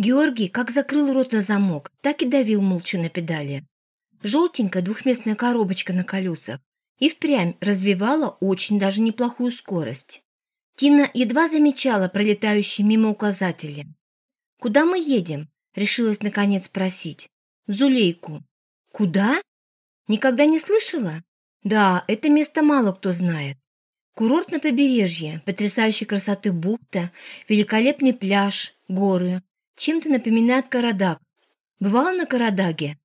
Георгий как закрыл рот на замок, так и давил молча на педали. Желтенькая двухместная коробочка на колесах и впрямь развивала очень даже неплохую скорость. Тина едва замечала пролетающие мимо указатели. «Куда мы едем?» – решилась наконец спросить. «В Зулейку». «Куда?» «Никогда не слышала?» «Да, это место мало кто знает. Курорт на побережье, потрясающей красоты бухта, великолепный пляж, горы. Чем-то напоминает Карадаг. Бывала на Карадаге?»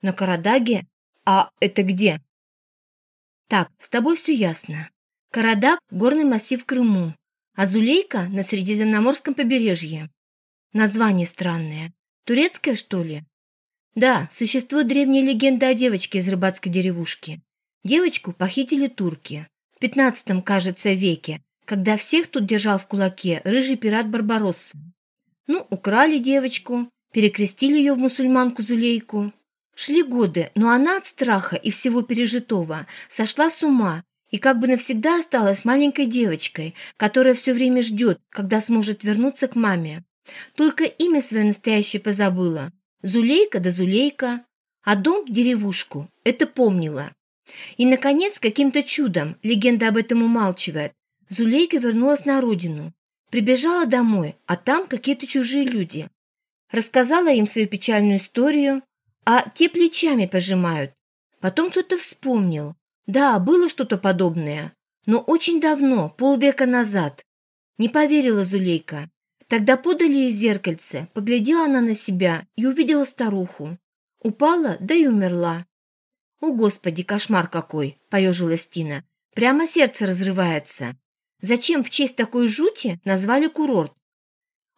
«На Карадаге? А это где?» «Так, с тобой все ясно. Карадаг – горный массив в Крыму, а Зулейка – на Средиземноморском побережье. Название странное. Турецкое, что ли? Да, существует древняя легенда о девочке из рыбацкой деревушки. Девочку похитили турки. В пятнадцатом, кажется, веке, когда всех тут держал в кулаке рыжий пират Барбаросса. Ну, украли девочку, перекрестили ее в мусульманку Зулейку. Шли годы, но она от страха и всего пережитого сошла с ума и как бы навсегда осталась маленькой девочкой, которая все время ждет, когда сможет вернуться к маме. Только имя свое настоящее позабыла. Зулейка да Зулейка. А дом – деревушку. Это помнила. И, наконец, каким-то чудом, легенда об этом умалчивает, Зулейка вернулась на родину. Прибежала домой, а там какие-то чужие люди. Рассказала им свою печальную историю, а те плечами пожимают. Потом кто-то вспомнил. Да, было что-то подобное, но очень давно, полвека назад. Не поверила Зулейка. Тогда подали ей зеркальце, поглядела она на себя и увидела старуху. Упала, да и умерла. «О, Господи, кошмар какой!» – поежилась Тина. «Прямо сердце разрывается. Зачем в честь такой жути назвали курорт?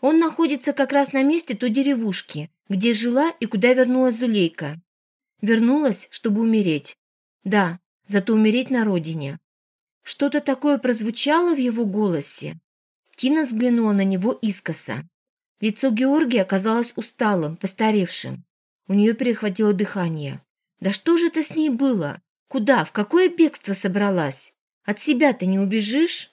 Он находится как раз на месте той деревушки, где жила и куда вернулась Зулейка. Вернулась, чтобы умереть. Да, зато умереть на родине. Что-то такое прозвучало в его голосе. Тина взглянула на него искоса. Лицо Георгия оказалось усталым, постаревшим. У нее перехватило дыхание. «Да что же это с ней было? Куда, в какое бегство собралась? От себя-то не убежишь?»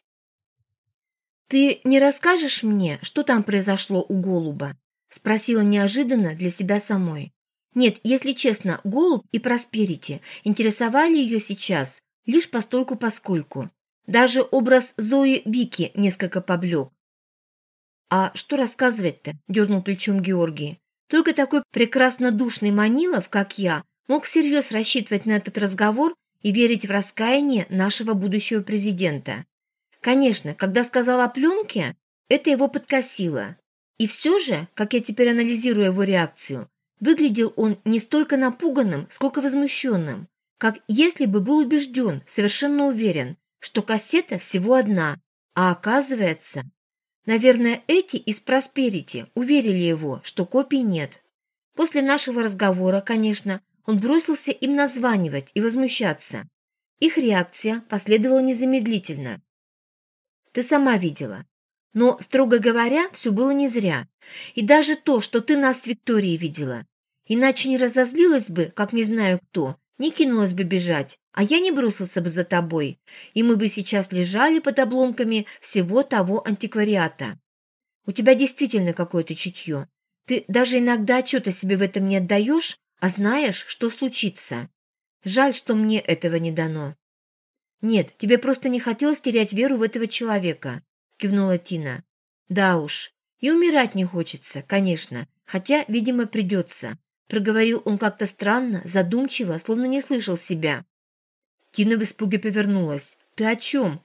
«Ты не расскажешь мне, что там произошло у голуба?» Спросила неожиданно для себя самой. Нет, если честно, голубь и Просперити интересовали ее сейчас лишь постольку-поскольку. Даже образ Зои Вики несколько поблек. «А что рассказывать-то?» – дернул плечом Георгий. «Только такой прекрасно душный Манилов, как я, мог всерьез рассчитывать на этот разговор и верить в раскаяние нашего будущего президента. Конечно, когда сказал о пленке, это его подкосило. И все же, как я теперь анализирую его реакцию, выглядел он не столько напуганным, сколько возмущенным, как если бы был убежден, совершенно уверен, что кассета всего одна, а оказывается... Наверное, эти из Просперити уверили его, что копий нет. После нашего разговора, конечно, он бросился им названивать и возмущаться. Их реакция последовала незамедлительно. Ты сама видела. Но, строго говоря, все было не зря. И даже то, что ты нас с Викторией видела. Иначе не разозлилась бы, как не знаю кто, не кинулась бы бежать, а я не бросился бы за тобой, и мы бы сейчас лежали под обломками всего того антиквариата. У тебя действительно какое-то чутье. Ты даже иногда отчета себе в этом не отдаешь, а знаешь, что случится. Жаль, что мне этого не дано. «Нет, тебе просто не хотелось терять веру в этого человека», – кивнула Тина. «Да уж. И умирать не хочется, конечно, хотя, видимо, придется», – проговорил он как-то странно, задумчиво, словно не слышал себя. Тина в испуге повернулась. «Ты о чем?»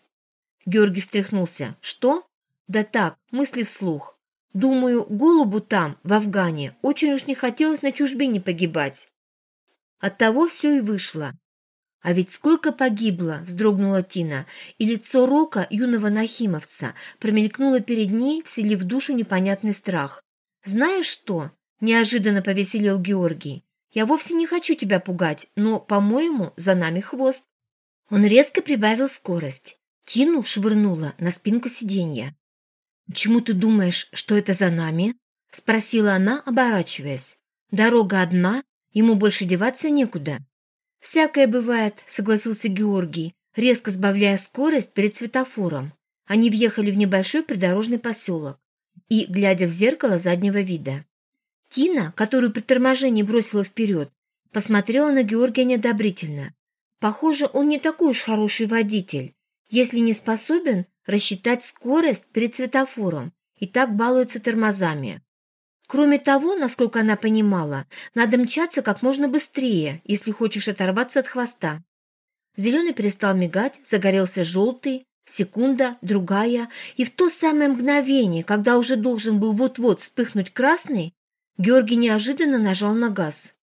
Георгий встряхнулся. «Что?» «Да так, мысли вслух. Думаю, голубу там, в Афгане, очень уж не хотелось на чужбине погибать. Оттого все и вышло. «А ведь сколько погибло!» – вздрогнула Тина, и лицо Рока, юного нахимовца, промелькнуло перед ней, вселив в душу непонятный страх. «Знаешь что?» – неожиданно повеселил Георгий. «Я вовсе не хочу тебя пугать, но, по-моему, за нами хвост». Он резко прибавил скорость. Тину швырнула на спинку сиденья. «Почему ты думаешь, что это за нами?» – спросила она, оборачиваясь. «Дорога одна, ему больше деваться некуда». «Всякое бывает», — согласился Георгий, резко сбавляя скорость перед светофором. Они въехали в небольшой придорожный поселок и, глядя в зеркало заднего вида, Тина, которую при торможении бросила вперед, посмотрела на Георгия неодобрительно. Похоже, он не такой уж хороший водитель, если не способен рассчитать скорость перед светофором и так балуется тормозами. Кроме того, насколько она понимала, надо мчаться как можно быстрее, если хочешь оторваться от хвоста. Зеленый перестал мигать, загорелся желтый, секунда, другая, и в то самое мгновение, когда уже должен был вот-вот вспыхнуть красный, Георгий неожиданно нажал на газ.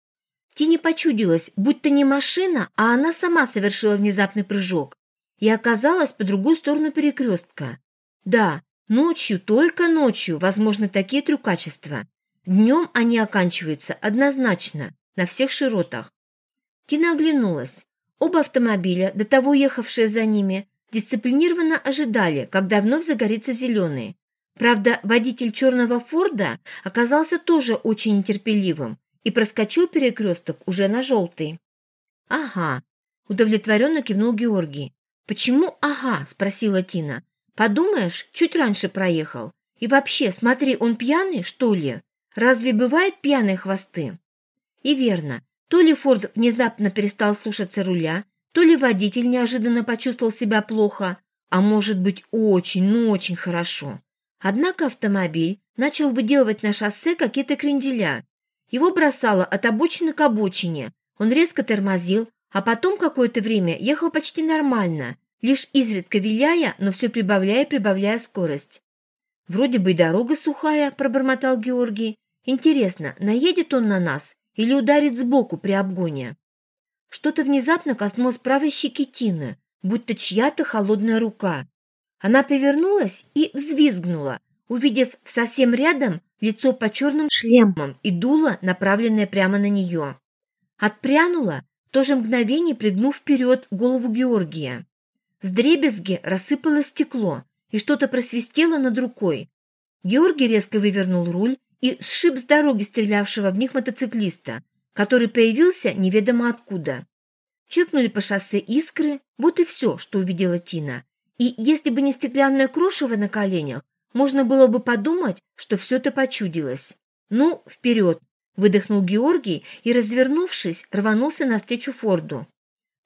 Тине почудилось, будто не машина, а она сама совершила внезапный прыжок и оказалась по другую сторону перекрестка. Да, ночью, только ночью, возможны такие трюкачества. Днем они оканчиваются однозначно, на всех широтах. Тина оглянулась. Оба автомобиля, до того ехавшие за ними, дисциплинированно ожидали, когда вновь загорится зеленый. Правда, водитель черного Форда оказался тоже очень нетерпеливым и проскочил перекресток уже на желтый. «Ага», – удовлетворенно кивнул Георгий. «Почему ага?» – спросила Тина. «Подумаешь, чуть раньше проехал. И вообще, смотри, он пьяный, что ли? Разве бывают пьяные хвосты?» И верно, то ли Форд внезапно перестал слушаться руля, то ли водитель неожиданно почувствовал себя плохо, а может быть очень, ну очень хорошо. Однако автомобиль начал выделывать на шоссе какие-то кренделя. Его бросало от обочины к обочине. Он резко тормозил, а потом какое-то время ехал почти нормально, лишь изредка виляя, но все прибавляя прибавляя скорость. «Вроде бы и дорога сухая», – пробормотал Георгий. «Интересно, наедет он на нас или ударит сбоку при обгоне?» Что-то внезапно коснулось правой щеки Тины, будто чья-то холодная рука. Она повернулась и взвизгнула, увидев совсем рядом лицо по черным шлемам и дуло, направленное прямо на нее. Отпрянула, в то же мгновение пригнув вперед голову Георгия. С дребезги рассыпалось стекло, и что-то просвистело над рукой. Георгий резко вывернул руль и сшиб с дороги стрелявшего в них мотоциклиста, который появился неведомо откуда. Чиркнули по шоссе искры, вот и все, что увидела Тина. И если бы не стеклянное крошево на коленях, можно было бы подумать, что все это почудилось. «Ну, вперед!» – выдохнул Георгий и, развернувшись, рванулся навстречу Форду.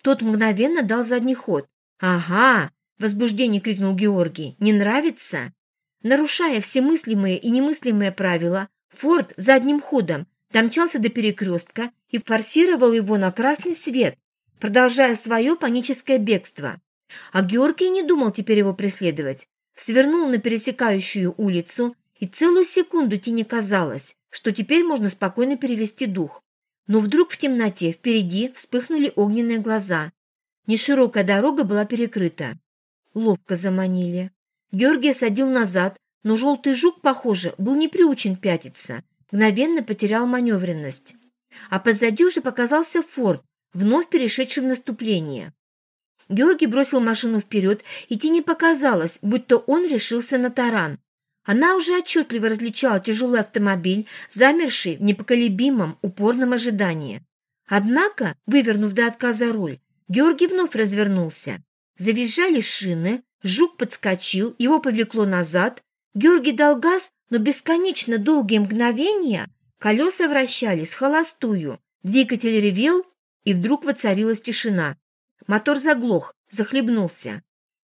Тот мгновенно дал задний ход. «Ага!» – возбуждение крикнул Георгий. «Не нравится?» Нарушая все мыслимые и немыслимые правила, Форд задним ходом домчался до перекрестка и форсировал его на красный свет, продолжая свое паническое бегство. А Георгий не думал теперь его преследовать. Свернул на пересекающую улицу, и целую секунду Тине казалось, что теперь можно спокойно перевести дух. Но вдруг в темноте впереди вспыхнули огненные глаза. Неширокая дорога была перекрыта. Ловко заманили. Георгий садил назад, но желтый жук, похоже, был не приучен пятиться, мгновенно потерял маневренность. А позади уже показался Форд, вновь перешедший в наступление. Георгий бросил машину вперед, и Тине показалось, будто он решился на таран. Она уже отчетливо различала тяжелый автомобиль, замерший в непоколебимом, упорном ожидании. Однако, вывернув до отказа руль, Георгий вновь развернулся. Завизжали шины, жук подскочил, его повлекло назад. Георгий дал газ, но бесконечно долгие мгновения колеса вращались холостую, двигатель ревел, и вдруг воцарилась тишина. Мотор заглох, захлебнулся.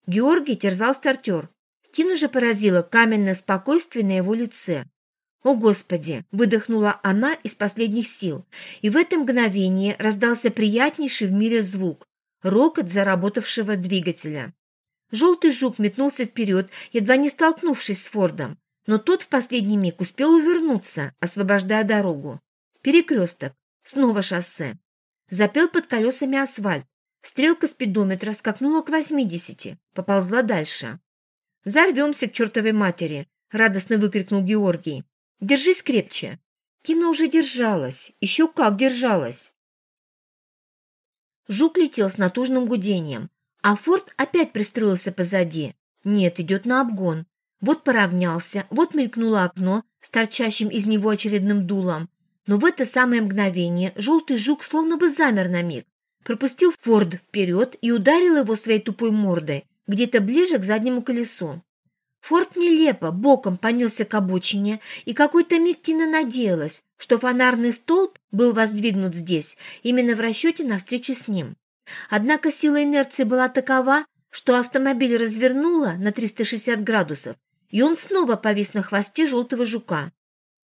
Георгий терзал стартер. Тину же поразило каменное спокойствие на его лице. «О, Господи!» – выдохнула она из последних сил, и в это мгновение раздался приятнейший в мире звук – рокот заработавшего двигателя. Желтый жук метнулся вперед, едва не столкнувшись с Фордом, но тот в последний миг успел увернуться, освобождая дорогу. Перекресток. Снова шоссе. Запел под колесами асфальт. Стрелка спидометра скакнула к 80, поползла дальше. «Взорвемся к чертовой матери!» – радостно выкрикнул Георгий. «Держись крепче!» Тина уже держалась, еще как держалась. Жук летел с натужным гудением, а Форд опять пристроился позади. Нет, идет на обгон. Вот поравнялся, вот мелькнуло окно с торчащим из него очередным дулом. Но в это самое мгновение желтый жук словно бы замер на миг, пропустил Форд вперед и ударил его своей тупой мордой где-то ближе к заднему колесу. Форт нелепо боком понесся к обочине, и какой-то миг Тина надеялась, что фонарный столб был воздвигнут здесь, именно в расчете на встречу с ним. Однако сила инерции была такова, что автомобиль развернуло на 360 градусов, и он снова повис на хвосте желтого жука.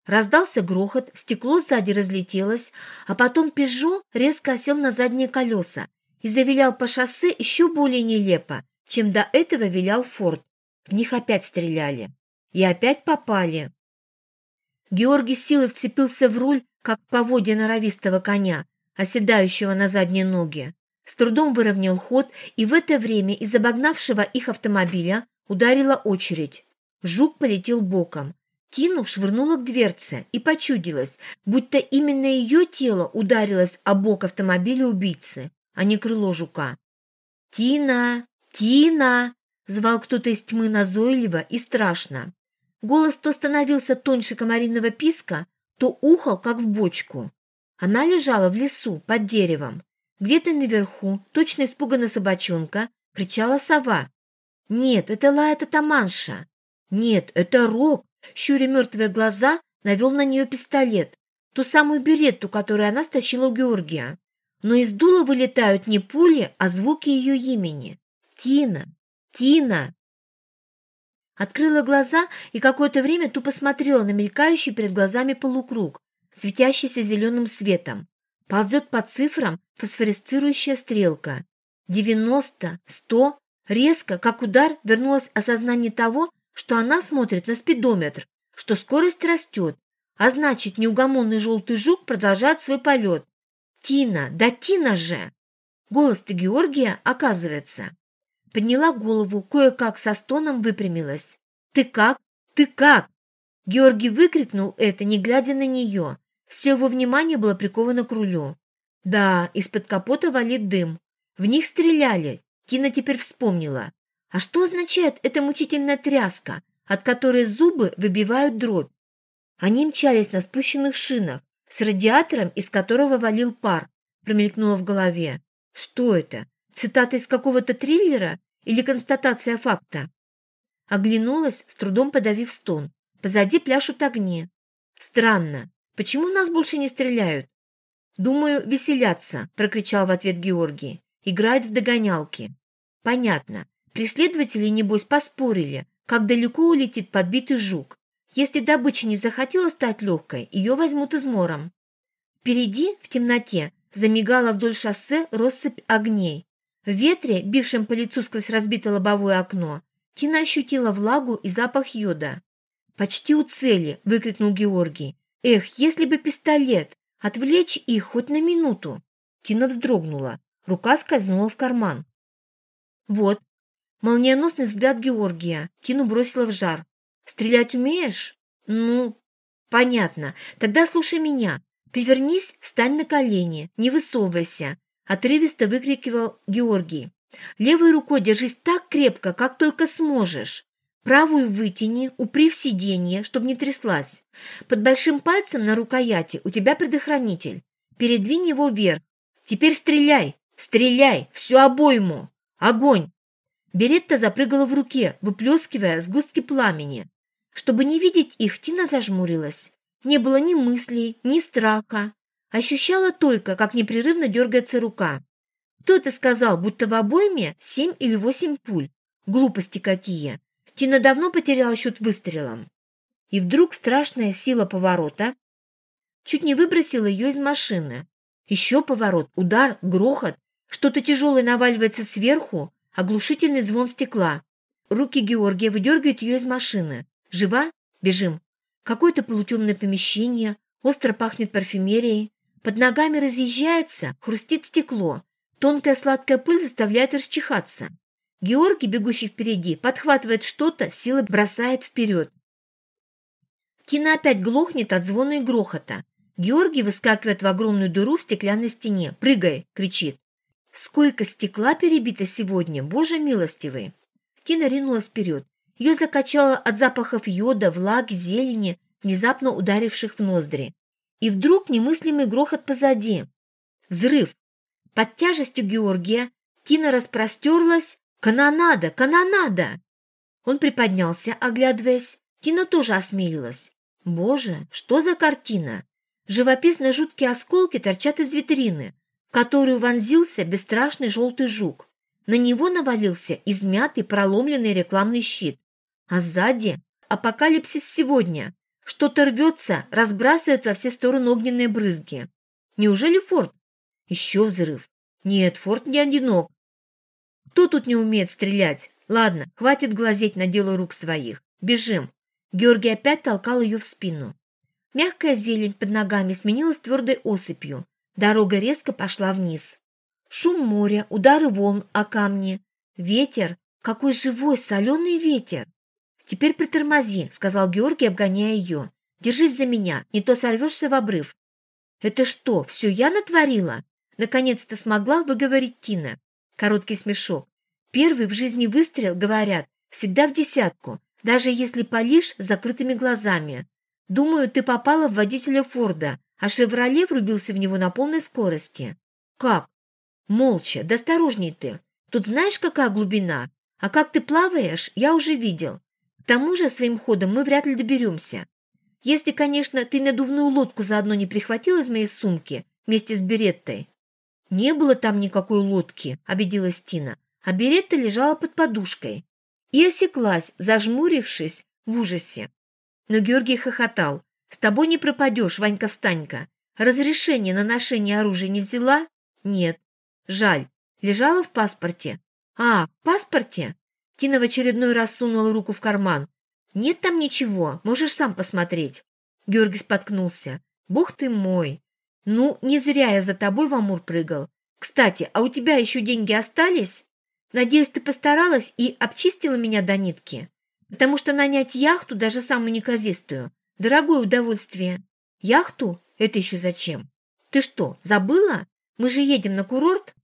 Раздался грохот, стекло сзади разлетелось, а потом «Пежо» резко осел на задние колеса и завилял по шоссе еще более нелепо, чем до этого вилял «Форд». В них опять стреляли. И опять попали. Георгий силой вцепился в руль, как поводья норовистого коня, оседающего на задние ноги. С трудом выровнял ход, и в это время из обогнавшего их автомобиля ударила очередь. Жук полетел боком. Тину швырнула к дверце и почудилась, будто именно ее тело ударилось о бок автомобиля убийцы, а не крыло жука. «Тина! Тина!» Звал кто-то из тьмы назойливо и страшно. Голос то становился тоньше комариного писка, то ухал, как в бочку. Она лежала в лесу, под деревом. Где-то наверху, точно испуганная собачонка, кричала сова. «Нет, это лает атаманша!» «Нет, это Роб!» Щуря мертвые глаза, навел на нее пистолет. Ту самую беретту, которую она стащила у Георгия. Но из дула вылетают не пули, а звуки ее имени. «Тина! Тина!» Открыла глаза и какое-то время тупо смотрела на мелькающий перед глазами полукруг, светящийся зеленым светом. Ползет по цифрам фосфоресцирующая стрелка. Девяносто, сто. Резко, как удар, вернулось осознание того, что она смотрит на спидометр, что скорость растет, а значит, неугомонный желтый жук продолжает свой полет. «Тина! Да Тина же!» Голос-то Георгия, оказывается. Подняла голову, кое-как со стоном выпрямилась. «Ты как? Ты как?» Георгий выкрикнул это, не глядя на нее. Все его внимание было приковано к рулю. Да, из-под капота валит дым. В них стреляли. Тина теперь вспомнила. А что означает эта мучительная тряска, от которой зубы выбивают дробь? Они мчались на спущенных шинах, с радиатором, из которого валил пар, промелькнуло в голове. Что это? Цитата из какого-то триллера или констатация факта? Оглянулась, с трудом подавив стон. Позади пляшут огни. Странно. Почему нас больше не стреляют? Думаю, веселятся, прокричал в ответ Георгий. Играют в догонялки. Понятно. Преследователи, небось, поспорили, как далеко улетит подбитый жук. Если добыча не захотела стать легкой, ее возьмут измором. Впереди, в темноте, замигала вдоль шоссе россыпь огней. В ветре, бившем по лицу сквозь разбитое лобовое окно, Тина ощутила влагу и запах йода. «Почти у цели!» – выкрикнул Георгий. «Эх, если бы пистолет! Отвлечь их хоть на минуту!» Тина вздрогнула. Рука скользнула в карман. «Вот!» Молниеносный взгляд Георгия. Тину бросила в жар. «Стрелять умеешь?» «Ну, понятно. Тогда слушай меня. Перевернись, встань на колени, не высовывайся. Отрывисто выкрикивал Георгий. «Левой рукой держись так крепко, как только сможешь. Правую вытяни, упри в сиденье, чтобы не тряслась. Под большим пальцем на рукояти у тебя предохранитель. Передвинь его вверх. Теперь стреляй, стреляй, всю обойму. Огонь!» Беретта запрыгала в руке, выплескивая сгустки пламени. Чтобы не видеть их, Тина зажмурилась. Не было ни мыслей, ни страха. Ощущала только, как непрерывно дергается рука. Кто это сказал, будто в обойме семь или восемь пуль? Глупости какие! Тина давно потеряла счет выстрелом. И вдруг страшная сила поворота чуть не выбросила ее из машины. Еще поворот, удар, грохот, что-то тяжелое наваливается сверху, оглушительный звон стекла. Руки Георгия выдергивают ее из машины. Жива? Бежим. Какое-то полутемное помещение, остро пахнет парфюмерией. Под ногами разъезжается, хрустит стекло. Тонкая сладкая пыль заставляет расчихаться. Георгий, бегущий впереди, подхватывает что-то, силой бросает вперед. Кина опять глохнет от звона и грохота. Георгий выскакивает в огромную дыру в стеклянной стене. «Прыгай!» – кричит. «Сколько стекла перебито сегодня, боже милостивый!» Тина ринулась вперед. Ее закачало от запахов йода, влаги, зелени, внезапно ударивших в ноздри. И вдруг немыслимый грохот позади. Взрыв. Под тяжестью Георгия Тина распростерлась. «Канонада! Канонада!» Он приподнялся, оглядываясь. Тина тоже осмелилась. Боже, что за картина! Живописно жуткие осколки торчат из витрины, в которую вонзился бесстрашный желтый жук. На него навалился измятый проломленный рекламный щит. А сзади апокалипсис сегодня. Что-то рвется, разбрасывает во все стороны огненные брызги. Неужели Форд? Еще взрыв. Нет, Форд не одинок. Кто тут не умеет стрелять? Ладно, хватит глазеть на дело рук своих. Бежим. Георгий опять толкал ее в спину. Мягкая зелень под ногами сменилась твердой осыпью. Дорога резко пошла вниз. Шум моря, удары волн о камни. Ветер. Какой живой, соленый ветер. «Теперь притормози», — сказал Георгий, обгоняя ее. «Держись за меня, не то сорвешься в обрыв». «Это что, все я натворила?» Наконец-то смогла выговорить Тина. Короткий смешок. Первый в жизни выстрел, говорят, всегда в десятку, даже если палишь с закрытыми глазами. Думаю, ты попала в водителя Форда, а «Шевроле» врубился в него на полной скорости. Как? Молча, да осторожней ты. Тут знаешь, какая глубина? А как ты плаваешь, я уже видел. К тому же своим ходом мы вряд ли доберемся. Если, конечно, ты надувную лодку заодно не прихватил из моей сумки вместе с береттой. Не было там никакой лодки, обиделась Тина, а беретта лежала под подушкой. И осеклась, зажмурившись в ужасе. Но Георгий хохотал. «С тобой не пропадешь, Ванька-встанька. Разрешение на ношение оружия не взяла? Нет. Жаль. Лежала в паспорте. А, в паспорте? Тина в очередной раз сунула руку в карман. Нет там ничего, можешь сам посмотреть. Георгий споткнулся. Бог ты мой. Ну, не зря я за тобой в Амур прыгал. Кстати, а у тебя еще деньги остались? Надеюсь, ты постаралась и обчистила меня до нитки потому что нанять яхту, даже самую неказистую, дорогое удовольствие. Яхту? Это еще зачем? Ты что, забыла? Мы же едем на курорт.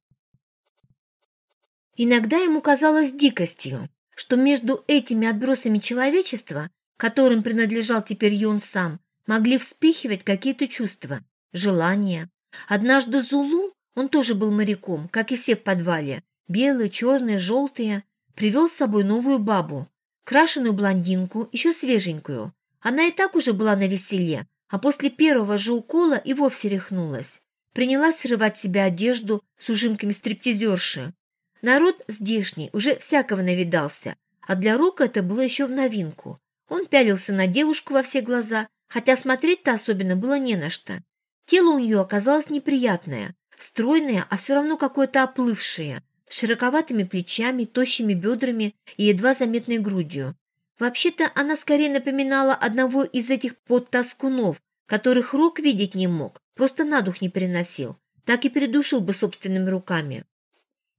Иногда ему казалось дикостью, что между этими отбросами человечества, которым принадлежал теперь и он сам, могли вспихивать какие-то чувства, желания. Однажды Зулу, он тоже был моряком, как и все в подвале, белые, черные, желтые, привел с собой новую бабу, крашеную блондинку, еще свеженькую. Она и так уже была на веселе, а после первого же укола и вовсе рехнулась. Принялась срывать себе одежду с ужимками стриптизерши. Народ здешний уже всякого навидался, а для Рока это было еще в новинку. Он пялился на девушку во все глаза, хотя смотреть-то особенно было не на что. Тело у нее оказалось неприятное, стройное, а все равно какое-то оплывшее – с широковатыми плечами, тощими бедрами и едва заметной грудью. Вообще-то она скорее напоминала одного из этих подтаскунов, которых Рок видеть не мог, просто на дух не переносил, так и передушил бы собственными руками.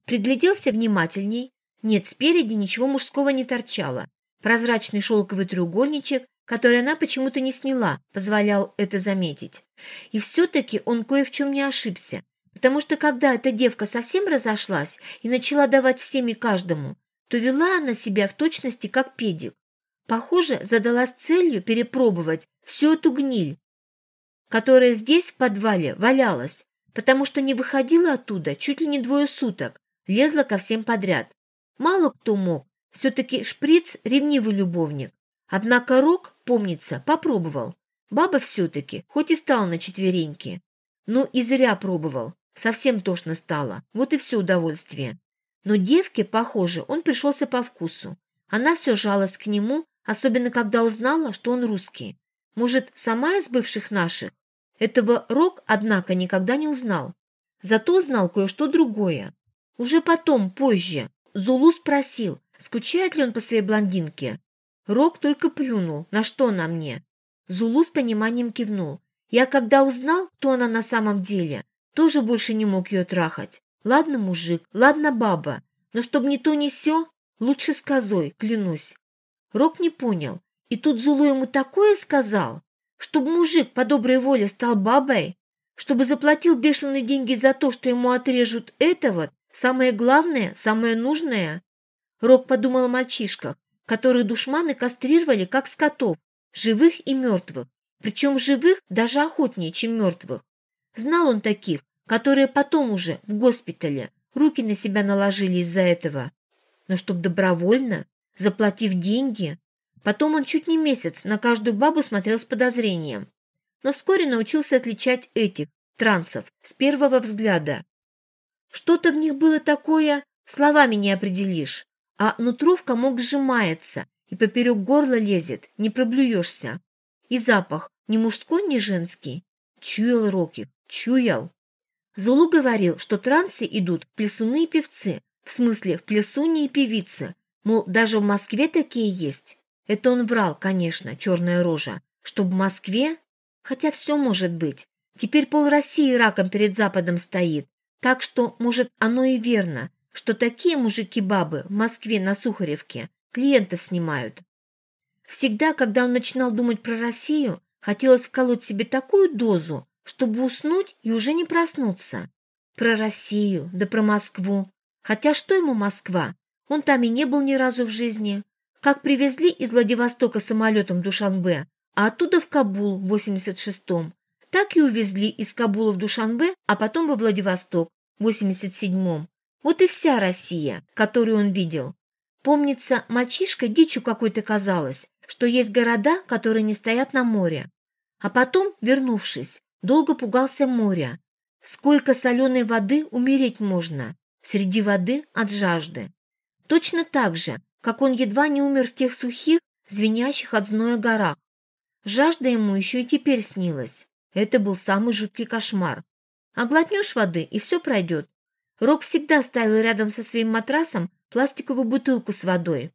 Пригляделся внимательней. Нет, спереди ничего мужского не торчало. Прозрачный шелковый треугольничек, который она почему-то не сняла, позволял это заметить. И все-таки он кое в чем не ошибся потому что когда эта девка совсем разошлась и начала давать всем и каждому, то вела она себя в точности как педик. Похоже, задалась целью перепробовать всю эту гниль, которая здесь, в подвале, валялась, потому что не выходила оттуда чуть ли не двое суток, лезла ко всем подряд. Мало кто мог, все-таки шприц – ревнивый любовник. Однако Рок, помнится, попробовал. Баба все-таки, хоть и стала на четвереньки. Ну и зря пробовал. Совсем тошно стало, вот и все удовольствие. Но девке, похоже, он пришелся по вкусу. Она все жалась к нему, особенно когда узнала, что он русский. Может, сама из бывших наших? Этого Рок, однако, никогда не узнал. Зато знал кое-что другое. Уже потом, позже, Зулу спросил, скучает ли он по своей блондинке. Рок только плюнул, на что она мне. Зулу с пониманием кивнул. Я когда узнал, кто она на самом деле, тоже больше не мог ее трахать. Ладно, мужик, ладно, баба, но чтоб ни то ни сё, лучше с козой, клянусь. Рок не понял, и тут Зулу ему такое сказал, чтобы мужик по доброй воле стал бабой, чтобы заплатил бешеные деньги за то, что ему отрежут это вот, самое главное, самое нужное. Рок подумал о мальчишках, которых душманы кастрировали как скотов, живых и мертвых, причем живых даже охотнее, чем мертвых. Знал он таких, которые потом уже в госпитале руки на себя наложили из-за этого. Но чтоб добровольно, заплатив деньги. Потом он чуть не месяц на каждую бабу смотрел с подозрением. Но вскоре научился отличать этих, трансов, с первого взгляда. Что-то в них было такое, словами не определишь, а нутро в комок сжимается и поперек горла лезет, не проблюешься. И запах ни мужской, ни женский. Чуял Рокки, чуял. Зулу говорил, что трансы идут плясуны и певцы, в смысле в плясуне и певицы, мол, даже в Москве такие есть. Это он врал, конечно, черная рожа, что в Москве... Хотя все может быть. Теперь пол России раком перед Западом стоит, так что, может, оно и верно, что такие мужики-бабы в Москве на Сухаревке клиентов снимают. Всегда, когда он начинал думать про Россию, хотелось вколоть себе такую дозу, чтобы уснуть и уже не проснуться. Про Россию, да про Москву. Хотя что ему Москва? Он там и не был ни разу в жизни. Как привезли из Владивостока самолетом в Душанбе, а оттуда в Кабул в 86-м, так и увезли из Кабула в Душанбе, а потом во Владивосток в 87-м. Вот и вся Россия, которую он видел. Помнится, мальчишка дичью какой-то казалось, что есть города, которые не стоят на море. А потом, вернувшись, Долго пугался моря. Сколько соленой воды умереть можно? Среди воды от жажды. Точно так же, как он едва не умер в тех сухих, звенящих от зноя горах. Жажда ему еще и теперь снилась. Это был самый жуткий кошмар. А глотнешь воды, и все пройдет. Рок всегда ставил рядом со своим матрасом пластиковую бутылку с водой.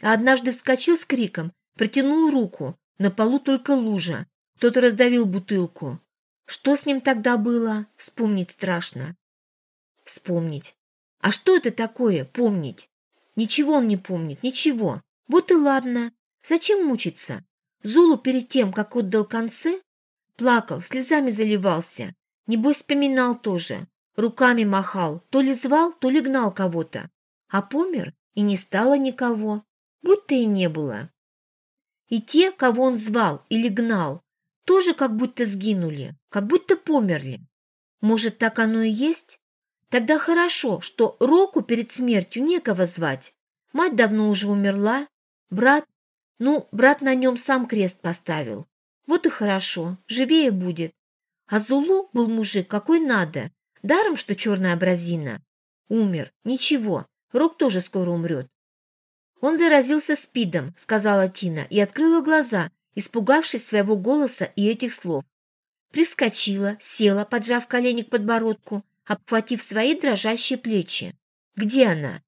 А однажды вскочил с криком, протянул руку. На полу только лужа. Кто-то раздавил бутылку. Что с ним тогда было, вспомнить страшно. Вспомнить. А что это такое, помнить? Ничего он не помнит, ничего. Вот и ладно. Зачем мучиться? Зулу перед тем, как отдал концы, плакал, слезами заливался. Небось, вспоминал тоже. Руками махал, то ли звал, то ли гнал кого-то. А помер, и не стало никого. Будто и не было. И те, кого он звал или гнал, тоже как будто сгинули, как будто померли. Может, так оно и есть? Тогда хорошо, что Року перед смертью некого звать. Мать давно уже умерла, брат... Ну, брат на нем сам крест поставил. Вот и хорошо, живее будет. А Зулу был мужик какой надо. Даром, что черная абразина. Умер. Ничего, Рок тоже скоро умрет. Он заразился спидом, сказала Тина, и открыла глаза, испугавшись своего голоса и этих слов. Прискочила, села, поджав колени к подбородку, обхватив свои дрожащие плечи. Где она?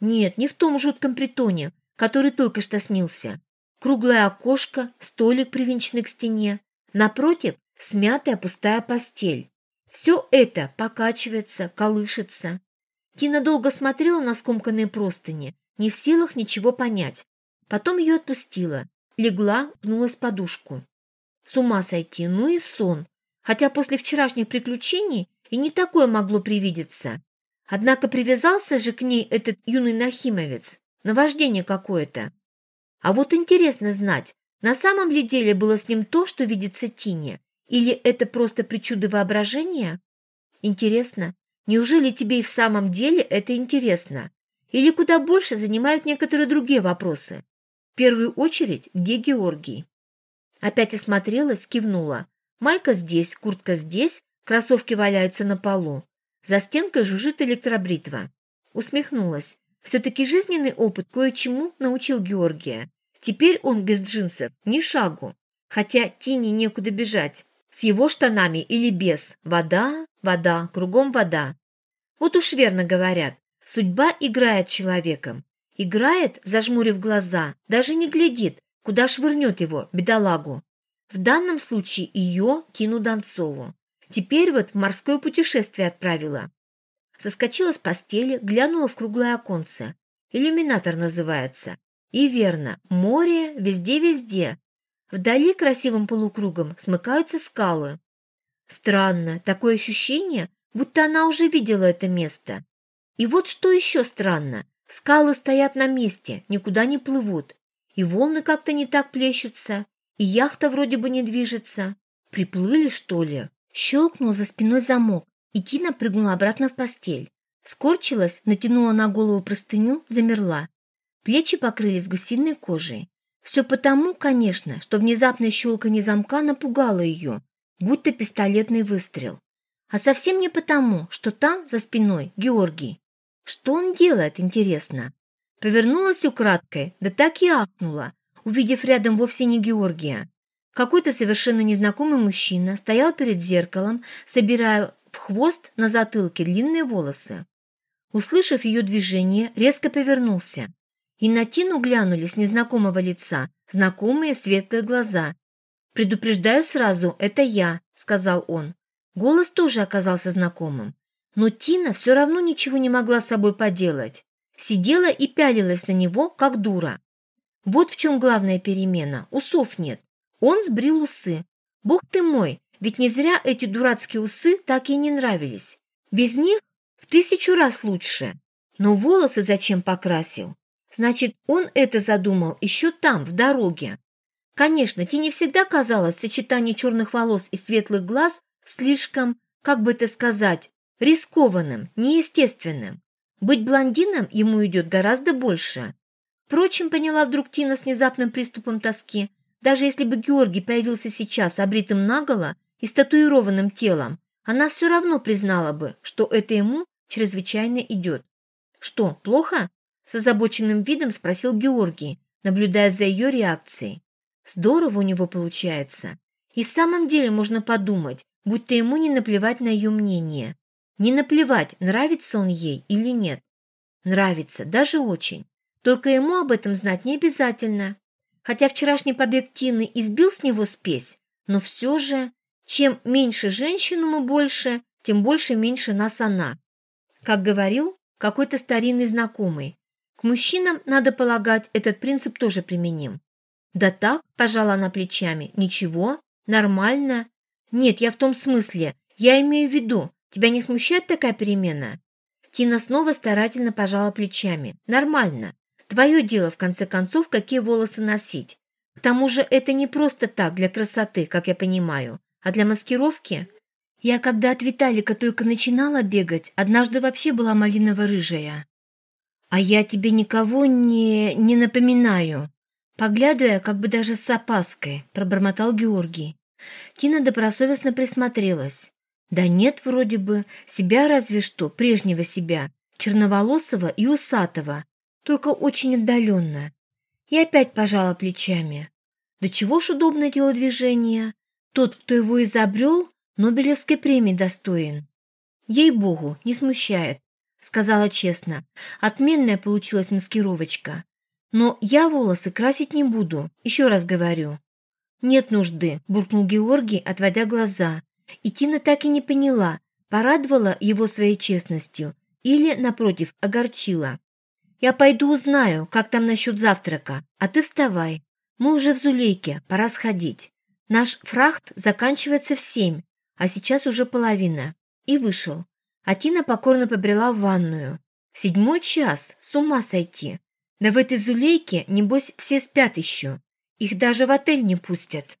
Нет, не в том жутком притоне, который только что снился. Круглое окошко, столик, привинченный к стене. Напротив, смятая пустая постель. Все это покачивается, колышется. Тина долго смотрела на скомканные простыни, не в силах ничего понять. Потом ее отпустила легла, гнулась подушку. С ума сойти, ну и сон. Хотя после вчерашних приключений и не такое могло привидеться. Однако привязался же к ней этот юный нахимовец. Наваждение какое-то. А вот интересно знать, на самом ли деле было с ним то, что видится Тине? Или это просто причуды воображения? Интересно, неужели тебе и в самом деле это интересно? Или куда больше занимают некоторые другие вопросы? первую очередь, где Георгий. Опять осмотрелась, кивнула. Майка здесь, куртка здесь, кроссовки валяются на полу. За стенкой жужжит электробритва. Усмехнулась. Все-таки жизненный опыт кое-чему научил Георгия. Теперь он без джинсов, ни шагу. Хотя Тине некуда бежать. С его штанами или без. Вода, вода, кругом вода. Вот уж верно говорят. Судьба играет человеком. Играет, зажмурив глаза, даже не глядит, куда швырнет его, бедолагу. В данном случае ее, Тину Донцову. Теперь вот в морское путешествие отправила. Соскочила с постели, глянула в круглое оконце. Иллюминатор называется. И верно, море везде-везде. Вдали красивым полукругом смыкаются скалы. Странно, такое ощущение, будто она уже видела это место. И вот что еще странно. Скалы стоят на месте, никуда не плывут. И волны как-то не так плещутся, и яхта вроде бы не движется. Приплыли, что ли? Щелкнул за спиной замок, и Тина прыгнула обратно в постель. Скорчилась, натянула на голову простыню, замерла. Плечи покрылись гусиной кожей. Все потому, конечно, что внезапное щелканье замка напугало ее, будто пистолетный выстрел. А совсем не потому, что там, за спиной, Георгий. Что он делает, интересно? Повернулась украдкой, да так и ахнула, увидев рядом вовсе не Георгия. Какой-то совершенно незнакомый мужчина стоял перед зеркалом, собирая в хвост на затылке длинные волосы. Услышав ее движение, резко повернулся. И на Тину глянули с незнакомого лица знакомые светлые глаза. «Предупреждаю сразу, это я», — сказал он. Голос тоже оказался знакомым. Но Тина все равно ничего не могла с собой поделать. Сидела и пялилась на него, как дура. Вот в чем главная перемена. Усов нет. Он сбрил усы. Бог ты мой, ведь не зря эти дурацкие усы так и не нравились. Без них в тысячу раз лучше. Но волосы зачем покрасил? Значит, он это задумал еще там, в дороге. Конечно, Тине всегда казалось сочетание черных волос и светлых глаз слишком, как бы это сказать, рискованным, неестественным. Быть блондином ему идет гораздо больше. Впрочем, поняла вдруг Тина с внезапным приступом тоски, даже если бы Георгий появился сейчас обритым наголо и с татуированным телом, она все равно признала бы, что это ему чрезвычайно идет. «Что, плохо?» – с озабоченным видом спросил Георгий, наблюдая за ее реакцией. «Здорово у него получается. И в самом деле можно подумать, будто ему не наплевать на ее мнение. Не наплевать, нравится он ей или нет. Нравится, даже очень. Только ему об этом знать не обязательно. Хотя вчерашний побег Тины избил с него спесь, но все же, чем меньше женщину ему больше, тем больше меньше нас она. Как говорил какой-то старинный знакомый, к мужчинам, надо полагать, этот принцип тоже применим. Да так, пожала она плечами, ничего, нормально. Нет, я в том смысле, я имею в виду, тебя не смущает такая перемена? Тина снова старательно пожала плечами. Нормально. Твое дело, в конце концов, какие волосы носить. К тому же это не просто так, для красоты, как я понимаю, а для маскировки. Я, когда от Виталика только начинала бегать, однажды вообще была малиново-рыжая. А я тебе никого не... не напоминаю. Поглядывая, как бы даже с опаской, пробормотал Георгий. Тина добросовестно присмотрелась. Да нет, вроде бы, себя разве что, прежнего себя, черноволосого и усатого, только очень отдаленно. И опять пожала плечами. Да чего ж удобное телодвижение. Тот, кто его изобрел, Нобелевской премии достоин. Ей-богу, не смущает, сказала честно. Отменная получилась маскировочка. Но я волосы красить не буду, еще раз говорю. Нет нужды, буркнул Георгий, отводя глаза. И Тина так и не поняла, порадовала его своей честностью или, напротив, огорчила. Я пойду узнаю, как там насчет завтрака, а ты вставай. Мы уже в Зулейке, пора сходить. Наш фрахт заканчивается в семь, а сейчас уже половина. И вышел. А Тина покорно побрела в ванную. Седьмой час, с ума сойти. Да в этой Зулейке, небось, все спят еще. Их даже в отель не пустят.